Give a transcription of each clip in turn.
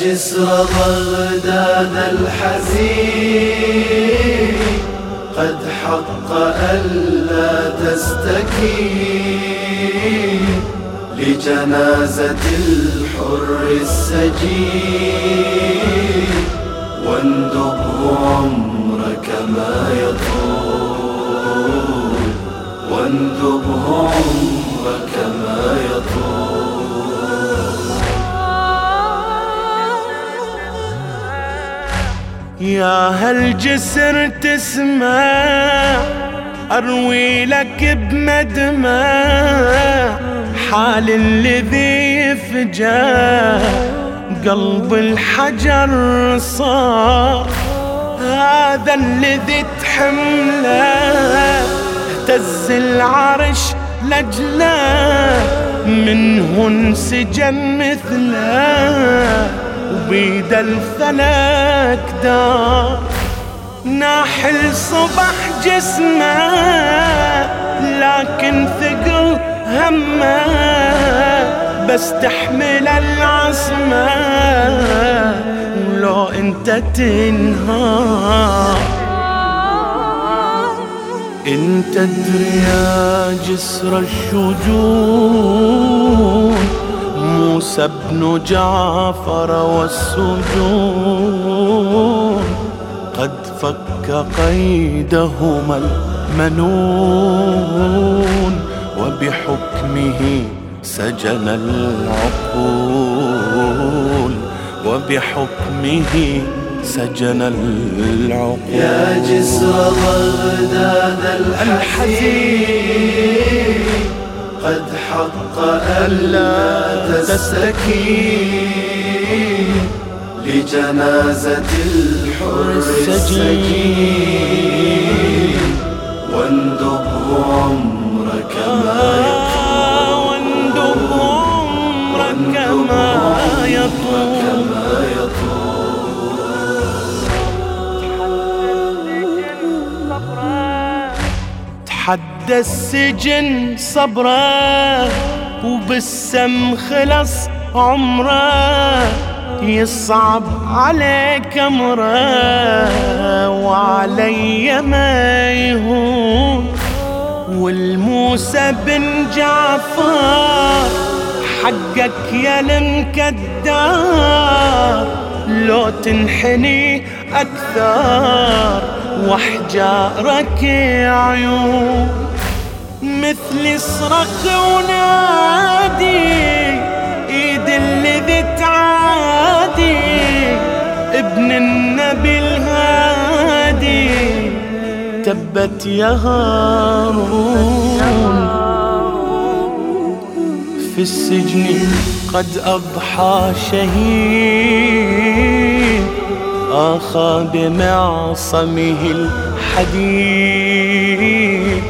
جسر بغداد الحزين. قد حق ألا تستكين. لجنازة الحر السجين. واندبه عمرك ما يطول. واندبه يا هالجسر تسمع أروي لك بمدمع. حال الذي يفجع قلب الحجر صار. هذا الذي تحمله اهتز العرش لجلة. منه انسجن مثله. وبيد الفلك دار. ناحل صبح جسمه لكن ثقل همه. بس تحمل العصمة ولو انت تنهار. انت تدري يا جسر الشجون موسى بن جعفر والسجون قد فك قيدهما المنون وبحكمه سجن العقول وبحكمه سجن العقول يا جسر بغداد الحزين قد حق ألا تستكين لجنازة الحر السجين واندبه عمرك ما تحدى السجن صبره وبالسم خلص عمره. يصعب عليك أمره وعلي ما يهون. والموسى بن جعفر حقك يا المكدار لو تنحني أكثر وأحجارك عيون مثل صرخ ونادي إيد الذي تعادي ابن النبي الهادي. تبت يا هارون في السجن قد أضحى شهيد آخى بمعصمه الحديد.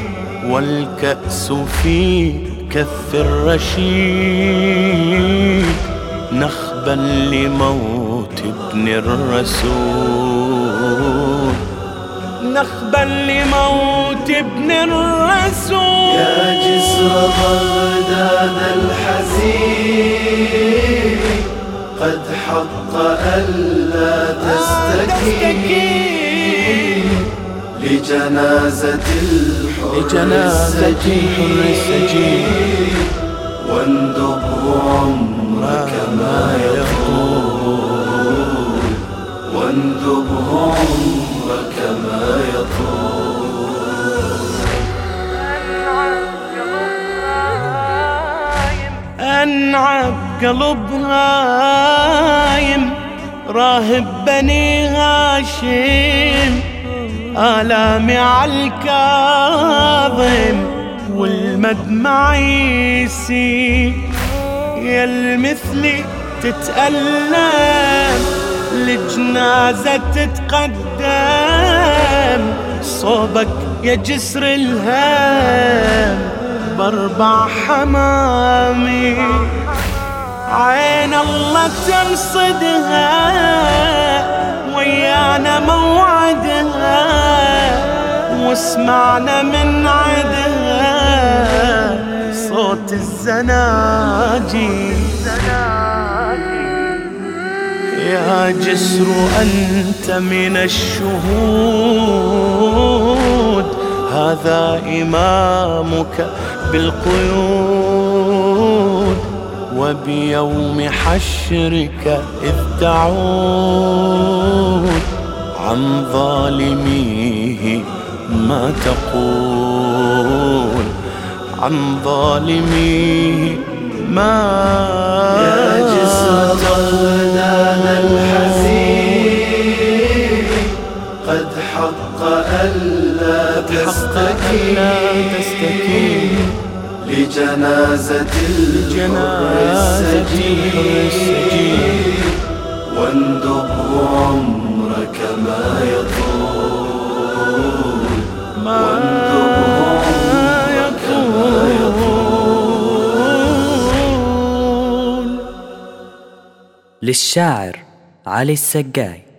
والكأس في كف الرشيد نخبا لموت ابن الرسول. نخبا لموت ابن الرسول. يا جسر بغداد الحزين قد حق ألا تستكين. لجنازة الحر لجنازة السجين أنعب قلب هايم راهب بني هاشم. آلامي عالكاظم والمدمع يسيل يا المثلي تتألم لجنازة تتقدم. صوبك يا جسر الهام بأربع حمامي. عين الله ترصدها ويانا موعدها واسمعنا من عدها. صوت الزناجي. يا جسر أنت من الشهود. هذا إمامك بالقيود وبيوم حشرك إذ تعود عن ظالميه ما تقول عن ظالميه ما يا جسر الحزين قد حق ألا تستكين لجنازة الحر السجين واندبه عمرك ما يطول. واندبه عمرك ما يطول. للشاعر علي السقاي.